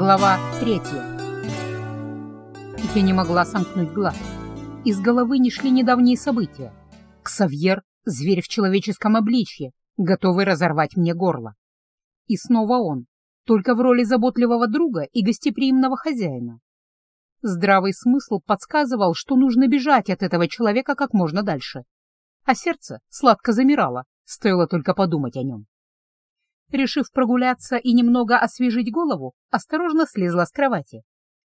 Глава третья. Я не могла сомкнуть глаз. Из головы не шли недавние события. Ксавьер — зверь в человеческом обличье, готовый разорвать мне горло. И снова он, только в роли заботливого друга и гостеприимного хозяина. Здравый смысл подсказывал, что нужно бежать от этого человека как можно дальше. А сердце сладко замирало, стоило только подумать о нем. Решив прогуляться и немного освежить голову, осторожно слезла с кровати.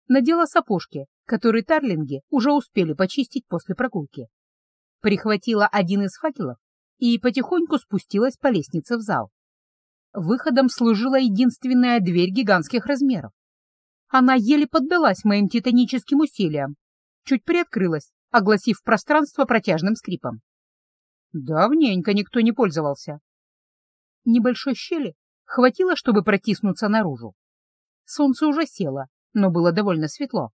Надела сапожки, которые тарлинги уже успели почистить после прогулки. Прихватила один из факелов и потихоньку спустилась по лестнице в зал. Выходом служила единственная дверь гигантских размеров. Она еле поддалась моим титаническим усилиям, чуть приоткрылась, огласив пространство протяжным скрипом. Давненько никто не пользовался. Небольшой щели хватило, чтобы протиснуться наружу. Солнце уже село, но было довольно светло.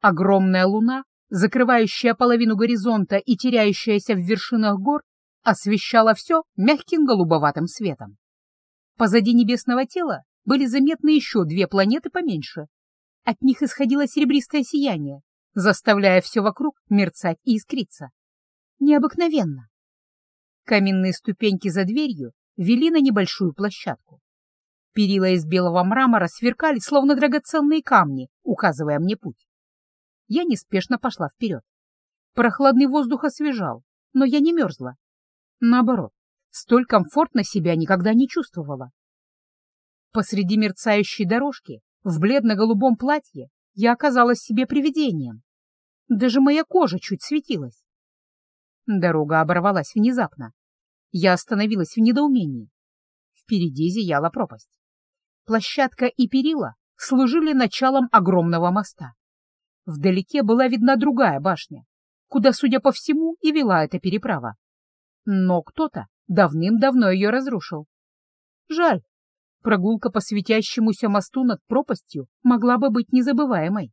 Огромная луна, закрывающая половину горизонта и теряющаяся в вершинах гор, освещала все мягким голубоватым светом. Позади небесного тела были заметны еще две планеты поменьше. От них исходило серебристое сияние, заставляя все вокруг мерцать и искриться. Необыкновенно. Каменные ступеньки за дверью вели на небольшую площадку. Перила из белого мрамора сверкали, словно драгоценные камни, указывая мне путь. Я неспешно пошла вперед. Прохладный воздух освежал, но я не мерзла. Наоборот, столь комфортно себя никогда не чувствовала. Посреди мерцающей дорожки, в бледно-голубом платье, я оказалась себе привидением. Даже моя кожа чуть светилась. Дорога оборвалась внезапно. Я остановилась в недоумении. Впереди зияла пропасть. Площадка и перила служили началом огромного моста. Вдалеке была видна другая башня, куда, судя по всему, и вела эта переправа. Но кто-то давным-давно ее разрушил. Жаль, прогулка по светящемуся мосту над пропастью могла бы быть незабываемой.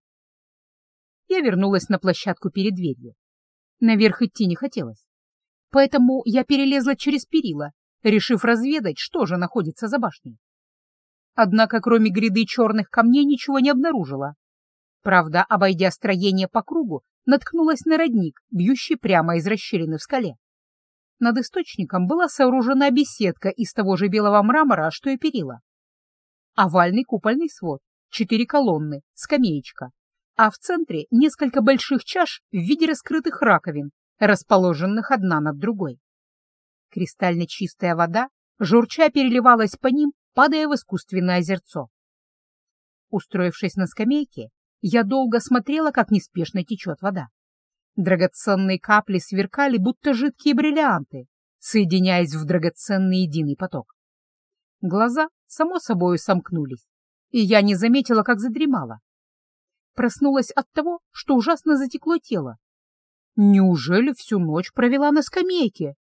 Я вернулась на площадку перед дверью. Наверх идти не хотелось. Поэтому я перелезла через перила, решив разведать, что же находится за башней. Однако кроме гряды черных камней ничего не обнаружила. Правда, обойдя строение по кругу, наткнулась на родник, бьющий прямо из расщелины в скале. Над источником была сооружена беседка из того же белого мрамора, что и перила. Овальный купольный свод, четыре колонны, скамеечка, а в центре несколько больших чаш в виде раскрытых раковин, расположенных одна над другой. Кристально чистая вода, журча переливалась по ним, падая в искусственное озерцо. Устроившись на скамейке, я долго смотрела, как неспешно течет вода. Драгоценные капли сверкали, будто жидкие бриллианты, соединяясь в драгоценный единый поток. Глаза, само собой, сомкнулись, и я не заметила, как задремала. Проснулась от того, что ужасно затекло тело. Неужели всю ночь провела на скамейке?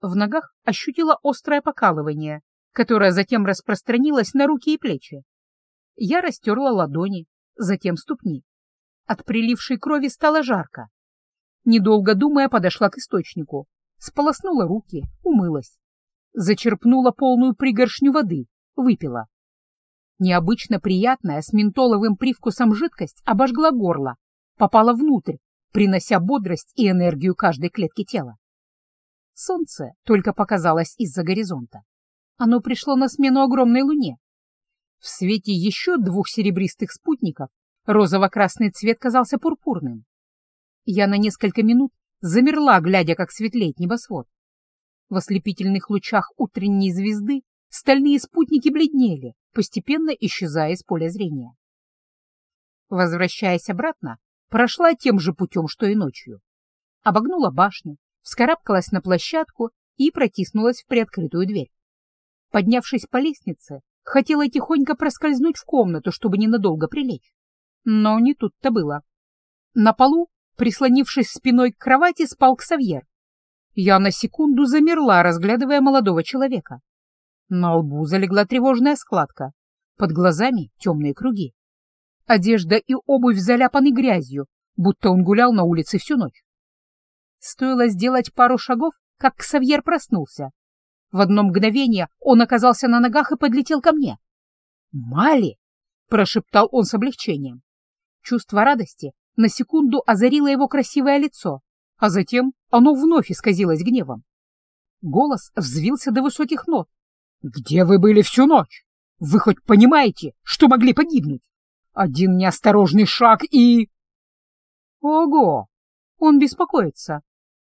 В ногах ощутила острое покалывание, которое затем распространилось на руки и плечи. Я растерла ладони, затем ступни. От прилившей крови стало жарко. Недолго думая, подошла к источнику, сполоснула руки, умылась. Зачерпнула полную пригоршню воды, выпила. Необычно приятная с ментоловым привкусом жидкость обожгла горло, попала внутрь, принося бодрость и энергию каждой клетки тела. Солнце только показалось из-за горизонта. Оно пришло на смену огромной луне. В свете еще двух серебристых спутников розово-красный цвет казался пурпурным. Я на несколько минут замерла, глядя, как светлеет небосвод. В ослепительных лучах утренней звезды стальные спутники бледнели, постепенно исчезая из поля зрения. Возвращаясь обратно, прошла тем же путем, что и ночью. Обогнула башню, вскарабкалась на площадку и протиснулась в приоткрытую дверь. Поднявшись по лестнице, хотела тихонько проскользнуть в комнату, чтобы ненадолго прилечь. Но не тут-то было. На полу, прислонившись спиной к кровати, спал Ксавьер. Я на секунду замерла, разглядывая молодого человека. На лбу залегла тревожная складка, под глазами темные круги. Одежда и обувь заляпаны грязью, будто он гулял на улице всю ночь. Стоило сделать пару шагов, как Ксавьер проснулся. В одно мгновение он оказался на ногах и подлетел ко мне. «Мали!» прошептал он с облегчением. Чувство радости на секунду озарило его красивое лицо, а затем оно вновь исказилось гневом. Голос взвился до высоких нот. «Где вы были всю ночь? Вы хоть понимаете, что могли погибнуть? Один неосторожный шаг и...» «Ого! Он беспокоится!»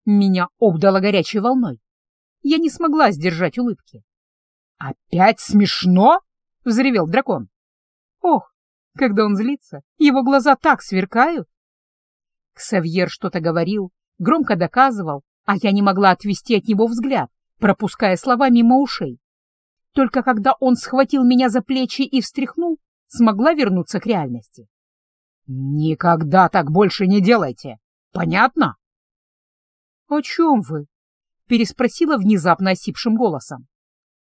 Меня обдало горячей волной. Я не смогла сдержать улыбки. «Опять смешно?» — взревел дракон. «Ох, когда он злится, его глаза так сверкают!» Ксавьер что-то говорил, громко доказывал, а я не могла отвести от него взгляд, пропуская слова мимо ушей. Только когда он схватил меня за плечи и встряхнул, смогла вернуться к реальности. «Никогда так больше не делайте! Понятно?» «О чем вы?» — переспросила внезапно осипшим голосом.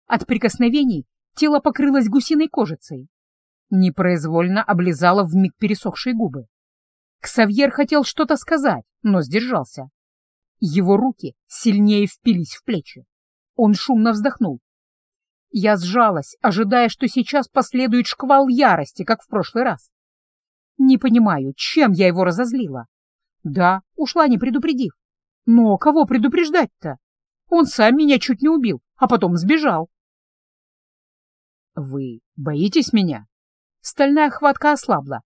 От прикосновений тело покрылось гусиной кожицей. Непроизвольно облизала вмиг пересохшие губы. Ксавьер хотел что-то сказать, но сдержался. Его руки сильнее впились в плечи. Он шумно вздохнул. Я сжалась, ожидая, что сейчас последует шквал ярости, как в прошлый раз. Не понимаю, чем я его разозлила. Да, ушла не предупредив. Но кого предупреждать-то? Он сам меня чуть не убил, а потом сбежал. Вы боитесь меня? Стальная хватка ослабла.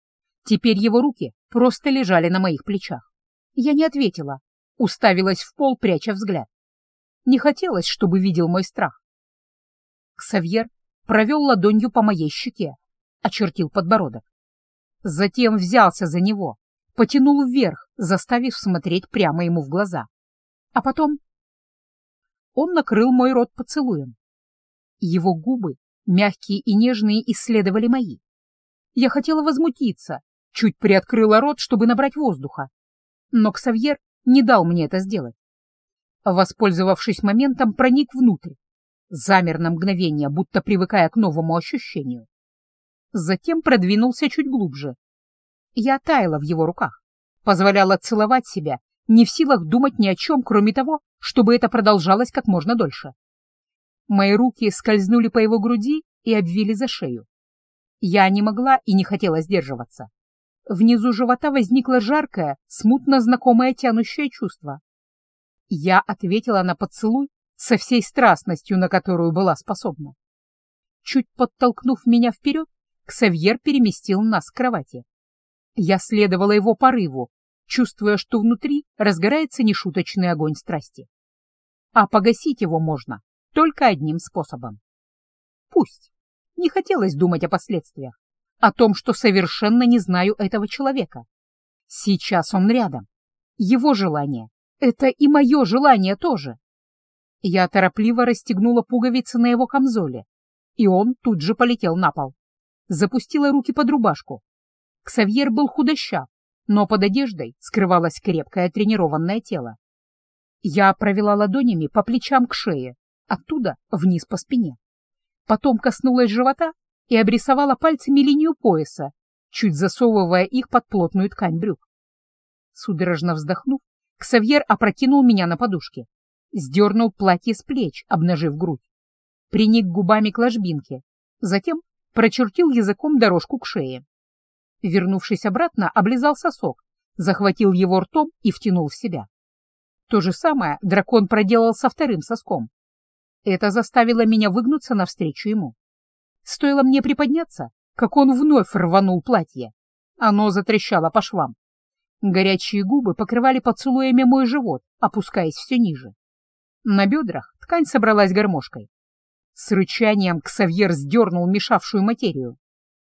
Теперь его руки просто лежали на моих плечах. Я не ответила, уставилась в пол, пряча взгляд. Не хотелось, чтобы видел мой страх. Ксавьер провел ладонью по моей щеке, очертил подбородок. Затем взялся за него, потянул вверх, заставив смотреть прямо ему в глаза. А потом он накрыл мой рот поцелуем. Его губы, мягкие и нежные, исследовали мои. Я хотела возмутиться, чуть приоткрыла рот, чтобы набрать воздуха. Но Ксавьер не дал мне это сделать. Воспользовавшись моментом, проник внутрь, замер на мгновение, будто привыкая к новому ощущению. Затем продвинулся чуть глубже. Я таяла в его руках, позволяла целовать себя, не в силах думать ни о чем, кроме того, чтобы это продолжалось как можно дольше. Мои руки скользнули по его груди и обвили за шею. Я не могла и не хотела сдерживаться. Внизу живота возникло жаркое, смутно знакомое тянущее чувство. Я ответила на поцелуй со всей страстностью, на которую была способна. Чуть подтолкнув меня вперед, Ксавьер переместил нас к кровати. Я следовала его порыву, чувствуя, что внутри разгорается нешуточный огонь страсти. А погасить его можно только одним способом. Пусть. Не хотелось думать о последствиях о том, что совершенно не знаю этого человека. Сейчас он рядом. Его желание — это и мое желание тоже. Я торопливо расстегнула пуговицы на его камзоле, и он тут же полетел на пол. Запустила руки под рубашку. Ксавьер был худощав, но под одеждой скрывалось крепкое тренированное тело. Я провела ладонями по плечам к шее, оттуда вниз по спине. Потом коснулась живота и обрисовала пальцами линию пояса, чуть засовывая их под плотную ткань брюк. Судорожно вздохнув, Ксавьер опрокинул меня на подушке, сдернул платье с плеч, обнажив грудь, приник губами к ложбинке, затем прочертил языком дорожку к шее. Вернувшись обратно, облизал сосок, захватил его ртом и втянул в себя. То же самое дракон проделал со вторым соском. Это заставило меня выгнуться навстречу ему. Стоило мне приподняться, как он вновь рванул платье. Оно затрещало по швам. Горячие губы покрывали поцелуями мой живот, опускаясь все ниже. На бедрах ткань собралась гармошкой. С рычанием Ксавьер сдернул мешавшую материю.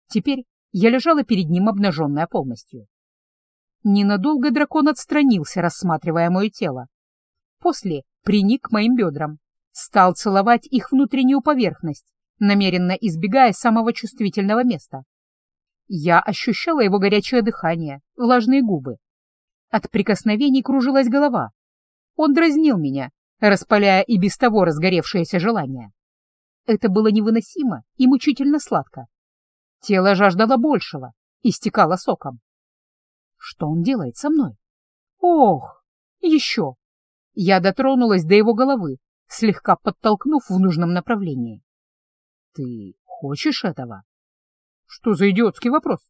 Теперь я лежала перед ним, обнаженная полностью. Ненадолго дракон отстранился, рассматривая мое тело. После приник к моим бедрам, стал целовать их внутреннюю поверхность, намеренно избегая самого чувствительного места. Я ощущала его горячее дыхание, влажные губы. От прикосновений кружилась голова. Он дразнил меня, распаляя и без того разгоревшееся желание. Это было невыносимо и мучительно сладко. Тело жаждало большего, истекало соком. Что он делает со мной? Ох, еще! Я дотронулась до его головы, слегка подтолкнув в нужном направлении. Ты хочешь этого? Что за идиотский вопрос?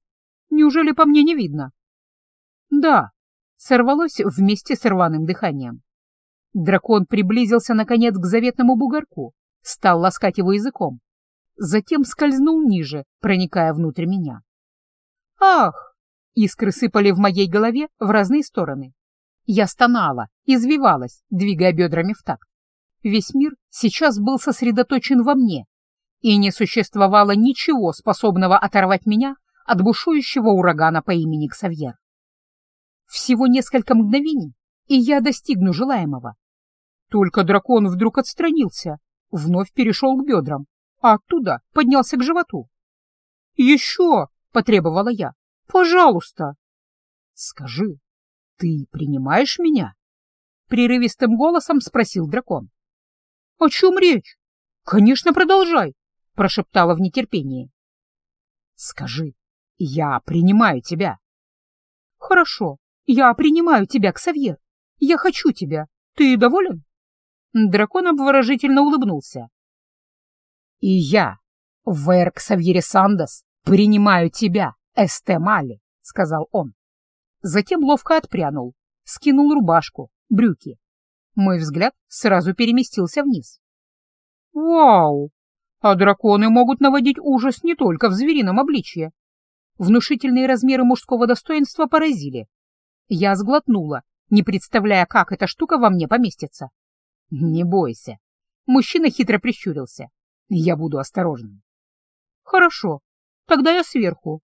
Неужели по мне не видно? Да, сорвалось вместе с рваным дыханием. Дракон приблизился, наконец, к заветному бугорку, стал ласкать его языком, затем скользнул ниже, проникая внутрь меня. Ах! Искры сыпали в моей голове в разные стороны. Я стонала, извивалась, двигая бедрами в такт. Весь мир сейчас был сосредоточен во мне, и не существовало ничего, способного оторвать меня от бушующего урагана по имени Ксавьер. Всего несколько мгновений, и я достигну желаемого. Только дракон вдруг отстранился, вновь перешел к бедрам, а оттуда поднялся к животу. «Еще!» — потребовала я. «Пожалуйста!» «Скажи, ты принимаешь меня?» Прерывистым голосом спросил дракон. «О чем речь? Конечно, продолжай!» — прошептала в нетерпении. «Скажи, я принимаю тебя». «Хорошо, я принимаю тебя, Ксавьер. Я хочу тебя. Ты доволен?» Дракон обворожительно улыбнулся. «И я, Вэр Ксавьере Сандос, принимаю тебя, Эсте Мали», — сказал он. Затем ловко отпрянул, скинул рубашку, брюки. Мой взгляд сразу переместился вниз. «Вау! А драконы могут наводить ужас не только в зверином обличье. Внушительные размеры мужского достоинства поразили. Я сглотнула, не представляя, как эта штука во мне поместится. Не бойся. Мужчина хитро прищурился. Я буду осторожным. Хорошо, тогда я сверху.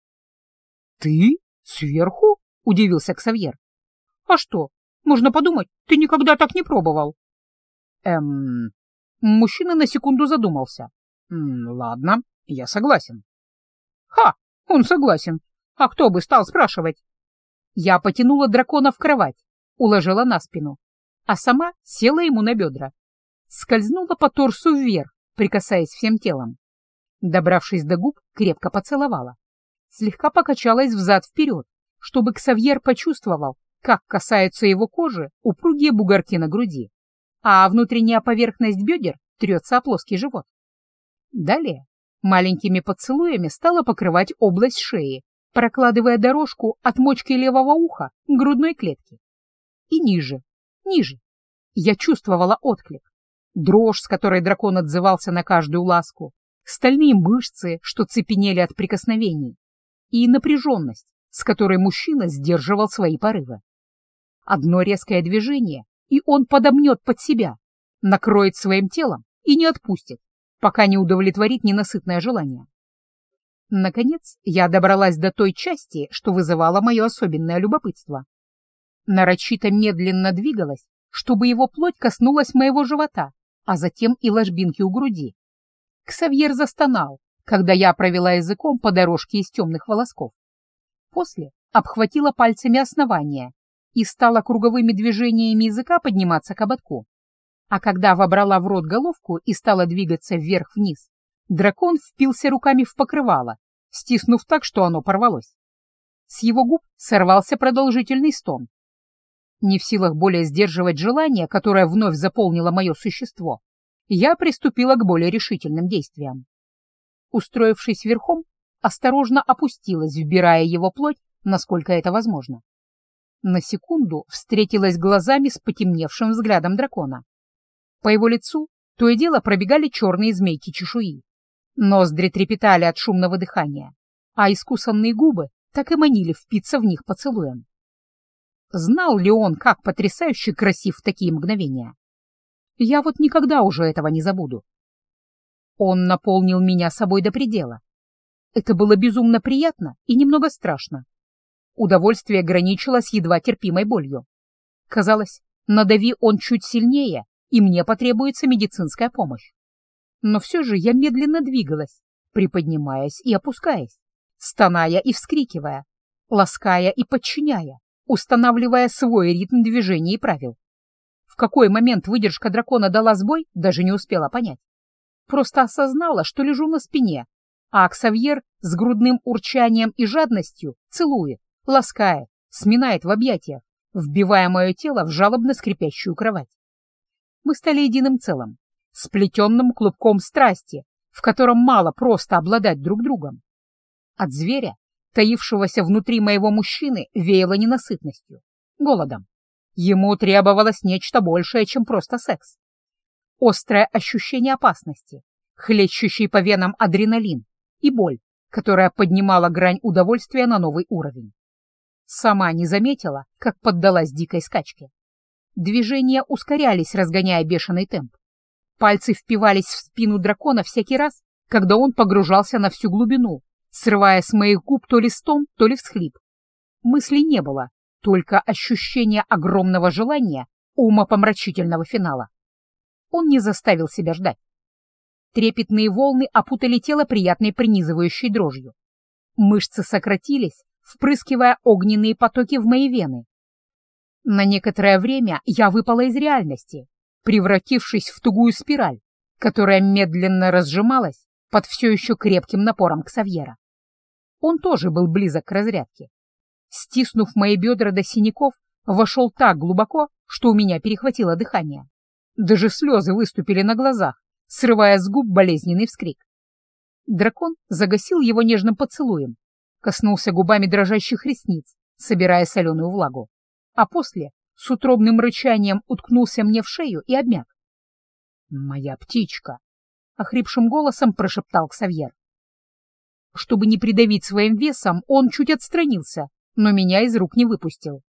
Ты? Сверху? Удивился Ксавьер. А что, можно подумать, ты никогда так не пробовал. Эм... Мужчина на секунду задумался. «Ладно, я согласен». «Ха! Он согласен. А кто бы стал спрашивать?» Я потянула дракона в кровать, уложила на спину, а сама села ему на бедра. Скользнула по торсу вверх, прикасаясь всем телом. Добравшись до губ, крепко поцеловала. Слегка покачалась взад-вперед, чтобы Ксавьер почувствовал, как касаются его кожи упругие бугорки на груди, а внутренняя поверхность бедер трется о плоский живот. Далее маленькими поцелуями стала покрывать область шеи, прокладывая дорожку от мочки левого уха к грудной клетке. И ниже, ниже. Я чувствовала отклик. Дрожь, с которой дракон отзывался на каждую ласку, стальные мышцы, что цепенели от прикосновений, и напряженность, с которой мужчина сдерживал свои порывы. Одно резкое движение, и он подомнет под себя, накроет своим телом и не отпустит, пока не удовлетворит ненасытное желание. Наконец, я добралась до той части, что вызывало мое особенное любопытство. Нарочито медленно двигалась, чтобы его плоть коснулась моего живота, а затем и ложбинки у груди. Ксавьер застонал, когда я провела языком по дорожке из темных волосков. После обхватила пальцами основание и стала круговыми движениями языка подниматься к ободку. А когда вобрала в рот головку и стала двигаться вверх-вниз, дракон впился руками в покрывало, стиснув так, что оно порвалось. С его губ сорвался продолжительный стон. Не в силах более сдерживать желание, которое вновь заполнило мое существо, я приступила к более решительным действиям. Устроившись верхом, осторожно опустилась, вбирая его плоть, насколько это возможно. На секунду встретилась глазами с потемневшим взглядом дракона. По его лицу то и дело пробегали черные змейки чешуи. Ноздри трепетали от шумного дыхания, а искусанные губы так и манили впиться в них поцелуем. Знал ли он, как потрясающе красив в такие мгновения? Я вот никогда уже этого не забуду. Он наполнил меня собой до предела. Это было безумно приятно и немного страшно. Удовольствие граничило с едва терпимой болью. Казалось, надави он чуть сильнее, и мне потребуется медицинская помощь. Но все же я медленно двигалась, приподнимаясь и опускаясь, стоная и вскрикивая, лаская и подчиняя, устанавливая свой ритм движения и правил. В какой момент выдержка дракона дала сбой, даже не успела понять. Просто осознала, что лежу на спине, а Аксавьер с грудным урчанием и жадностью целует, ласкает, сминает в объятиях, вбивая мое тело в жалобно скрипящую кровать мы стали единым целым, сплетенным клубком страсти, в котором мало просто обладать друг другом. От зверя, таившегося внутри моего мужчины, веяло ненасытностью, голодом. Ему требовалось нечто большее, чем просто секс. Острое ощущение опасности, хлещущий по венам адреналин и боль, которая поднимала грань удовольствия на новый уровень. Сама не заметила, как поддалась дикой скачке. Движения ускорялись, разгоняя бешеный темп. Пальцы впивались в спину дракона всякий раз, когда он погружался на всю глубину, срывая с моих губ то ли стон, то ли всхлип. Мыслей не было, только ощущение огромного желания умопомрачительного финала. Он не заставил себя ждать. Трепетные волны опутали тело приятной принизывающей дрожью. Мышцы сократились, впрыскивая огненные потоки в мои вены. На некоторое время я выпала из реальности, превратившись в тугую спираль, которая медленно разжималась под все еще крепким напором Ксавьера. Он тоже был близок к разрядке. Стиснув мои бедра до синяков, вошел так глубоко, что у меня перехватило дыхание. Даже слезы выступили на глазах, срывая с губ болезненный вскрик. Дракон загасил его нежным поцелуем, коснулся губами дрожащих ресниц, собирая соленую влагу, а после с утробным рычанием уткнулся мне в шею и обмяк. «Моя птичка!» — охрипшим голосом прошептал Ксавьер. Чтобы не придавить своим весом, он чуть отстранился, но меня из рук не выпустил.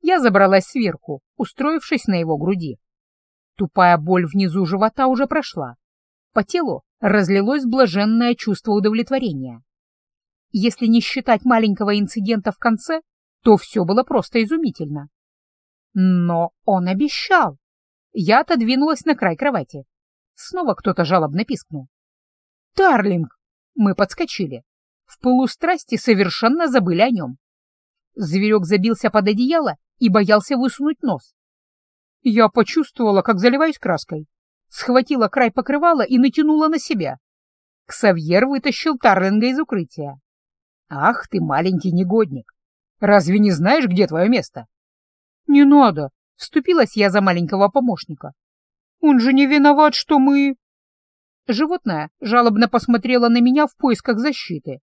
Я забралась сверху, устроившись на его груди. Тупая боль внизу живота уже прошла. По телу разлилось блаженное чувство удовлетворения. Если не считать маленького инцидента в конце, то все было просто изумительно. Но он обещал. Я отодвинулась на край кровати. Снова кто-то жалобно пискнул. «Тарлинг!» Мы подскочили. В полустрасти совершенно забыли о нем. Зверек забился под одеяло и боялся высунуть нос. Я почувствовала, как заливаюсь краской. Схватила край покрывала и натянула на себя. Ксавьер вытащил Тарлинга из укрытия. «Ах ты, маленький негодник! Разве не знаешь, где твое место?» «Не надо!» — вступилась я за маленького помощника. «Он же не виноват, что мы...» Животное жалобно посмотрело на меня в поисках защиты,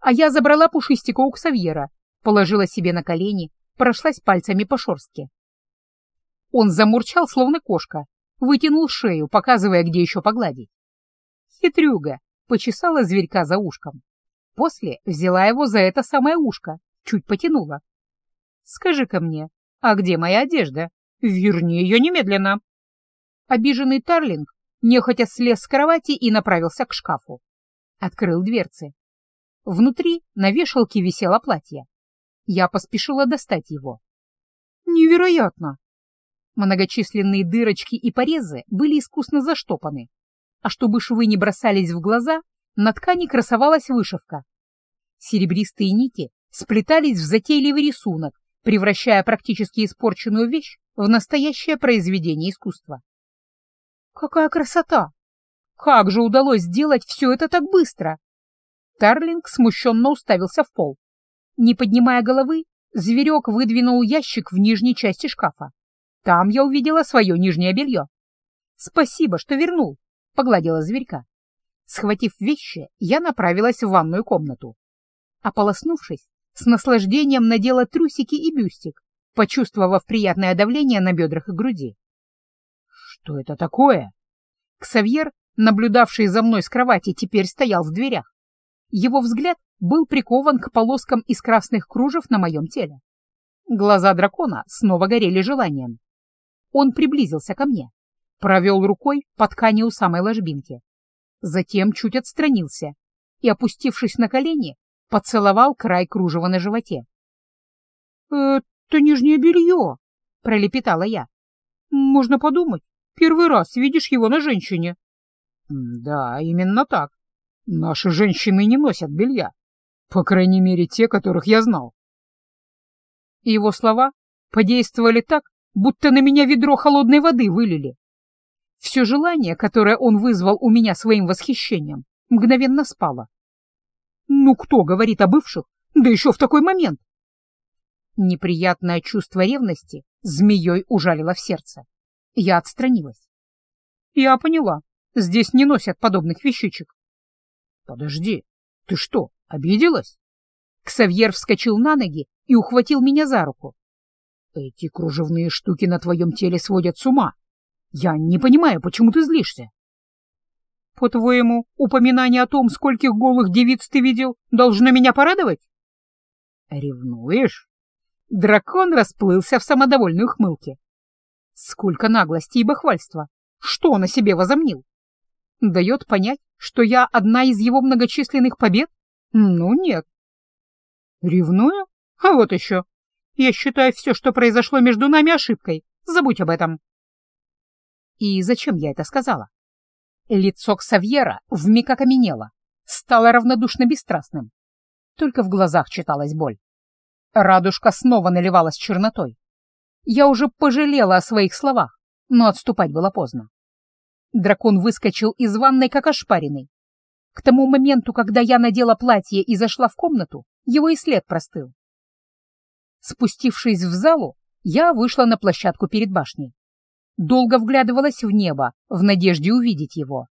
а я забрала пушистика у Ксавьера, положила себе на колени, прошлась пальцами по шорстке. Он замурчал, словно кошка, вытянул шею, показывая, где еще погладить. Хитрюга почесала зверька за ушком. После взяла его за это самое ушко, чуть потянула. «Скажи-ка мне, а где моя одежда? Верни ее немедленно!» Обиженный Тарлинг нехотя слез с кровати и направился к шкафу. Открыл дверцы. Внутри на вешалке висело платье. Я поспешила достать его. «Невероятно!» Многочисленные дырочки и порезы были искусно заштопаны, а чтобы швы не бросались в глаза, на ткани красовалась вышивка. Серебристые нити сплетались в затейливый рисунок, превращая практически испорченную вещь в настоящее произведение искусства. Какая красота! Как же удалось сделать все это так быстро? Тарлинг смущенно уставился в пол. Не поднимая головы, зверек выдвинул ящик в нижней части шкафа. Там я увидела свое нижнее белье. «Спасибо, что вернул», — погладила зверька. Схватив вещи, я направилась в ванную комнату. Ополоснувшись, с наслаждением надела трусики и бюстик, почувствовав приятное давление на бедрах и груди. «Что это такое?» Ксавьер, наблюдавший за мной с кровати, теперь стоял в дверях. Его взгляд был прикован к полоскам из красных кружев на моем теле. Глаза дракона снова горели желанием. Он приблизился ко мне, провел рукой по ткани у самой ложбинки затем чуть отстранился и, опустившись на колени, поцеловал край кружева на животе. «Это нижнее белье», — пролепетала я. «Можно подумать, первый раз видишь его на женщине». «Да, именно так. Наши женщины не носят белья. По крайней мере, те, которых я знал». Его слова подействовали так, будто на меня ведро холодной воды вылили. Все желание, которое он вызвал у меня своим восхищением, мгновенно спало. Ну кто говорит о бывших, да еще в такой момент? Неприятное чувство ревности змеей ужалило в сердце. Я отстранилась. Я поняла, здесь не носят подобных вещичек. Подожди, ты что, Обиделась? Ксавьер вскочил на ноги и ухватил меня за руку. Эти кружевные штуки на твоем теле сводят с ума. Я не понимаю, почему ты злишься. По-твоему, упоминание о том, скольких голых девиц ты видел, должно меня порадовать? Ревнуешь? Дракон расплылся в самодовольной ухмылке. Сколько наглости и бахвальства! Что он о себе возомнил? Дает понять, что я одна из его многочисленных побед? Ну, нет. Ревную? А вот еще. Я считаю все, что произошло между нами, ошибкой. Забудь об этом. И зачем я это сказала? Лицо Ксавьера вмиг окаменело, стало равнодушно бесстрастным. Только в глазах читалась боль. Радужка снова наливалась чернотой. Я уже пожалела о своих словах, но отступать было поздно. Дракон выскочил из ванной, как ошпаренный. К тому моменту, когда я надела платье и зашла в комнату, его и след простыл. Спустившись в залу, я вышла на площадку перед башней долго вглядывалась в небо, в надежде увидеть его.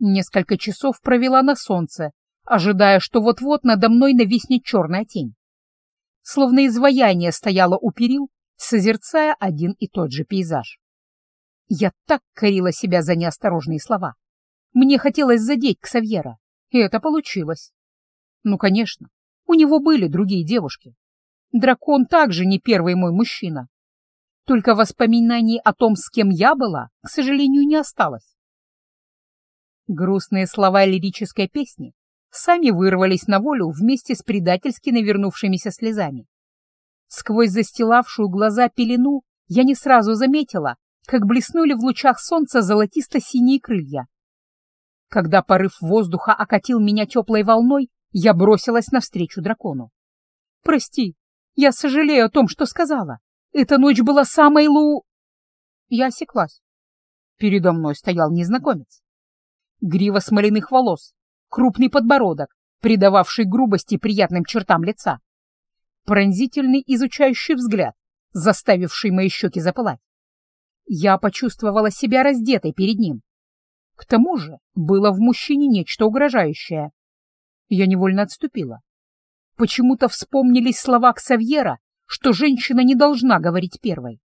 Несколько часов провела на солнце, ожидая, что вот-вот надо мной нависнет черная тень. Словно изваяние стояло у перил, созерцая один и тот же пейзаж. Я так корила себя за неосторожные слова. Мне хотелось задеть Ксавьера, и это получилось. Ну, конечно, у него были другие девушки. Дракон также не первый мой мужчина, только воспоминаний о том, с кем я была, к сожалению, не осталось. Грустные слова лирической песни сами вырвались на волю вместе с предательски навернувшимися слезами. Сквозь застилавшую глаза пелену я не сразу заметила, как блеснули в лучах солнца золотисто-синие крылья. Когда порыв воздуха окатил меня теплой волной, я бросилась навстречу дракону. «Прости, я сожалею о том, что сказала. Эта ночь была самой лу... Я осеклась. Передо мной стоял незнакомец. Грива смоляных волос, крупный подбородок, придававший грубости приятным чертам лица. Пронзительный изучающий взгляд, заставивший мои щеки запылать. Я почувствовала себя раздетой перед ним. К тому же было в мужчине нечто угрожающее. Я невольно отступила. Почему-то вспомнились слова Ксавьера что женщина не должна говорить первой.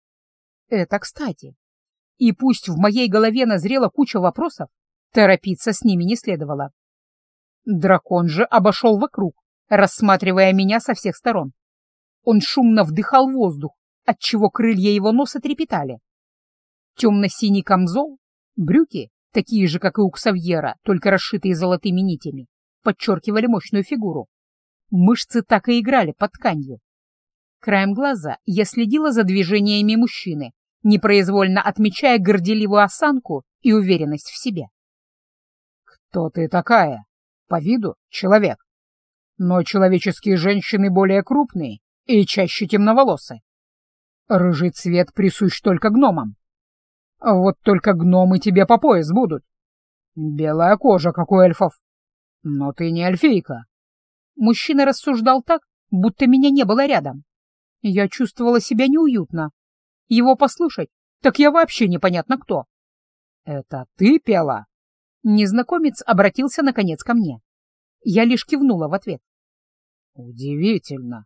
Это кстати. И пусть в моей голове назрела куча вопросов, торопиться с ними не следовало. Дракон же обошел вокруг, рассматривая меня со всех сторон. Он шумно вдыхал воздух, отчего крылья его носа трепетали. Темно-синий камзол, брюки, такие же, как и у Ксавьера, только расшитые золотыми нитями, подчеркивали мощную фигуру. Мышцы так и играли под тканью. Краем глаза я следила за движениями мужчины, непроизвольно отмечая горделивую осанку и уверенность в себе. «Кто ты такая? По виду человек. Но человеческие женщины более крупные и чаще темноволосы. Рыжий цвет присущ только гномам. Вот только гномы тебе по пояс будут. Белая кожа, как у эльфов. Но ты не эльфийка». Мужчина рассуждал так, будто меня не было рядом. Я чувствовала себя неуютно. Его послушать, так я вообще непонятно кто. «Это ты пела?» Незнакомец обратился, наконец, ко мне. Я лишь кивнула в ответ. «Удивительно.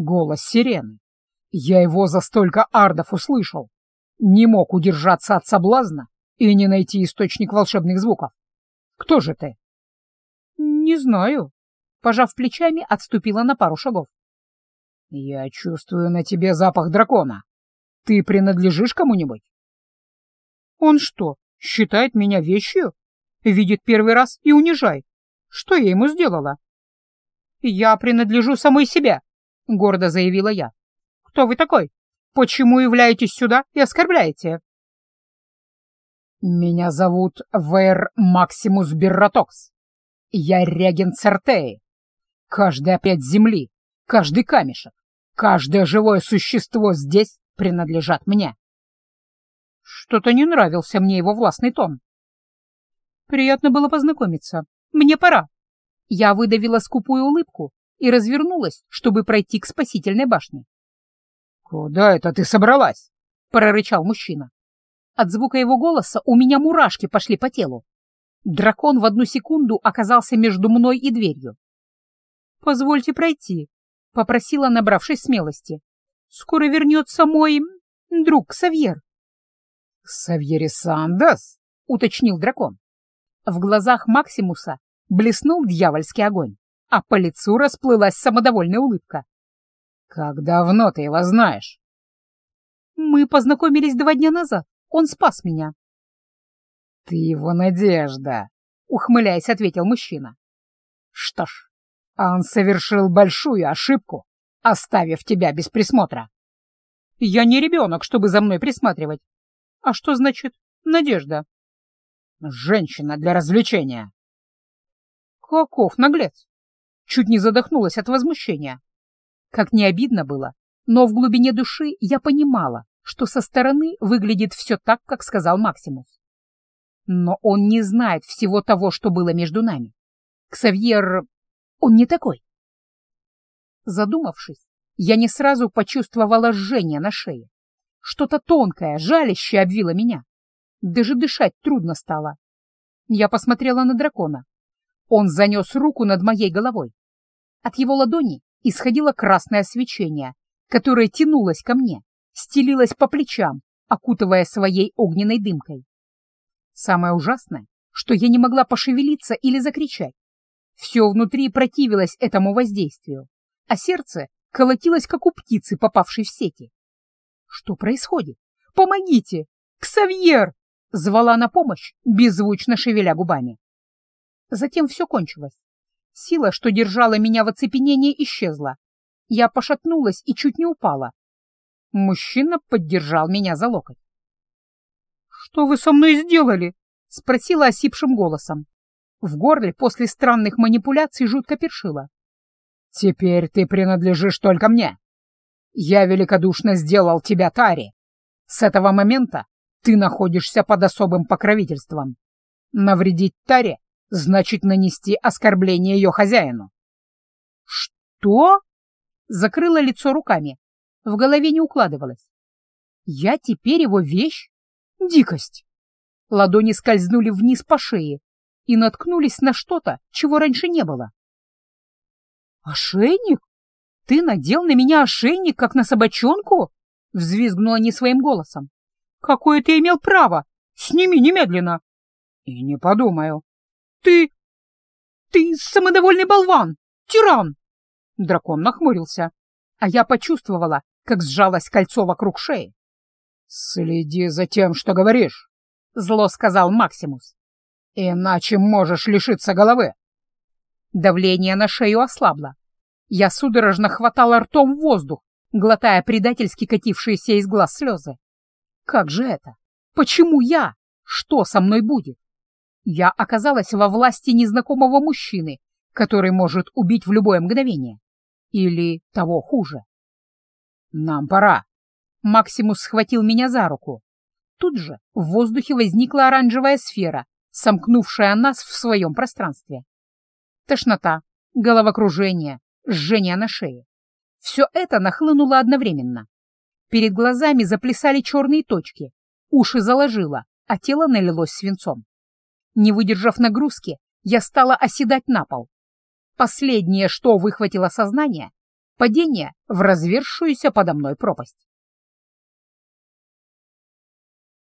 Голос сирены. Я его за столько ардов услышал. Не мог удержаться от соблазна и не найти источник волшебных звуков. Кто же ты?» «Не знаю». Пожав плечами, отступила на пару шагов. «Я чувствую на тебе запах дракона. Ты принадлежишь кому-нибудь?» «Он что, считает меня вещью? Видит первый раз и унижает. Что я ему сделала?» «Я принадлежу самой себе», — гордо заявила я. «Кто вы такой? Почему являетесь сюда и оскорбляете?» «Меня зовут Вэр Максимус Берратокс. Я регент Цертеи. Каждый опять земли, каждый камешек, Каждое живое существо здесь принадлежат мне. Что-то не нравился мне его властный тон. Приятно было познакомиться. Мне пора. Я выдавила скупую улыбку и развернулась, чтобы пройти к спасительной башне. «Куда это ты собралась?» — прорычал мужчина. От звука его голоса у меня мурашки пошли по телу. Дракон в одну секунду оказался между мной и дверью. «Позвольте пройти», — попросила, набравшись смелости. «Скоро вернется мой друг Савьер». «Савьери Сандас?» — уточнил дракон. В глазах Максимуса блеснул дьявольский огонь, а по лицу расплылась самодовольная улыбка. «Как давно ты его знаешь?» «Мы познакомились два дня назад. Он спас меня». «Ты его надежда», — ухмыляясь, ответил мужчина. «Что ж, он совершил большую ошибку, оставив тебя без присмотра». «Я не ребенок, чтобы за мной присматривать. А что значит надежда?» «Женщина для развлечения». «Каков наглец!» Чуть не задохнулась от возмущения. Как не обидно было, но в глубине души я понимала, что со стороны выглядит все так, как сказал Максимус. Но он не знает всего того, что было между нами. Ксавьер... он не такой. Задумавшись, я не сразу почувствовала жжение на шее. Что-то тонкое, жалящее обвило меня. Даже дышать трудно стало. Я посмотрела на дракона. Он занес руку над моей головой. От его ладони исходило красное свечение, которое тянулось ко мне, стелилось по плечам, окутывая своей огненной дымкой. Самое ужасное, что я не могла пошевелиться или закричать. Все внутри противилось этому воздействию, а сердце колотилось, как у птицы, попавшей в сети. Что происходит? Помогите! Ксавьер! Звала на помощь, беззвучно шевеля губами. Затем все кончилось. Сила, что держала меня в оцепенении, исчезла. Я пошатнулась и чуть не упала. Мужчина поддержал меня за локоть. «Что вы со мной сделали?» — спросила осипшим голосом. В горле после странных манипуляций жутко першило. «Теперь ты принадлежишь только мне. Я великодушно сделал тебя Тари. С этого момента ты находишься под особым покровительством. Навредить Таре значит нанести оскорбление ее хозяину». «Что?» — закрыла лицо руками. В голове не укладывалось. «Я теперь его вещь? Дикость!» Ладони скользнули вниз по шее и наткнулись на что-то, чего раньше не было. «Ошейник? Ты надел на меня ошейник, как на собачонку?» — взвизгнула не своим голосом. «Какое ты имел право? Сними немедленно!» «И не подумаю». «Ты... ты самодовольный болван! Тиран!» Дракон нахмурился, а я почувствовала, как сжалось кольцо вокруг шеи. «Следи за тем, что говоришь», — зло сказал Максимус. «Иначе можешь лишиться головы». Давление на шею ослабло. Я судорожно хватала ртом воздух, глотая предательски катившиеся из глаз слезы. Как же это? Почему я? Что со мной будет? Я оказалась во власти незнакомого мужчины, который может убить в любое мгновение. Или того хуже. «Нам пора!» Максимус схватил меня за руку. Тут же в воздухе возникла оранжевая сфера, сомкнувшая нас в своем пространстве. Тошнота, головокружение, жжение на шее. Все это нахлынуло одновременно. Перед глазами заплясали черные точки, уши заложило, а тело налилось свинцом. Не выдержав нагрузки, я стала оседать на пол. Последнее, что выхватило сознание — падение в развершуюся подо мной пропасть.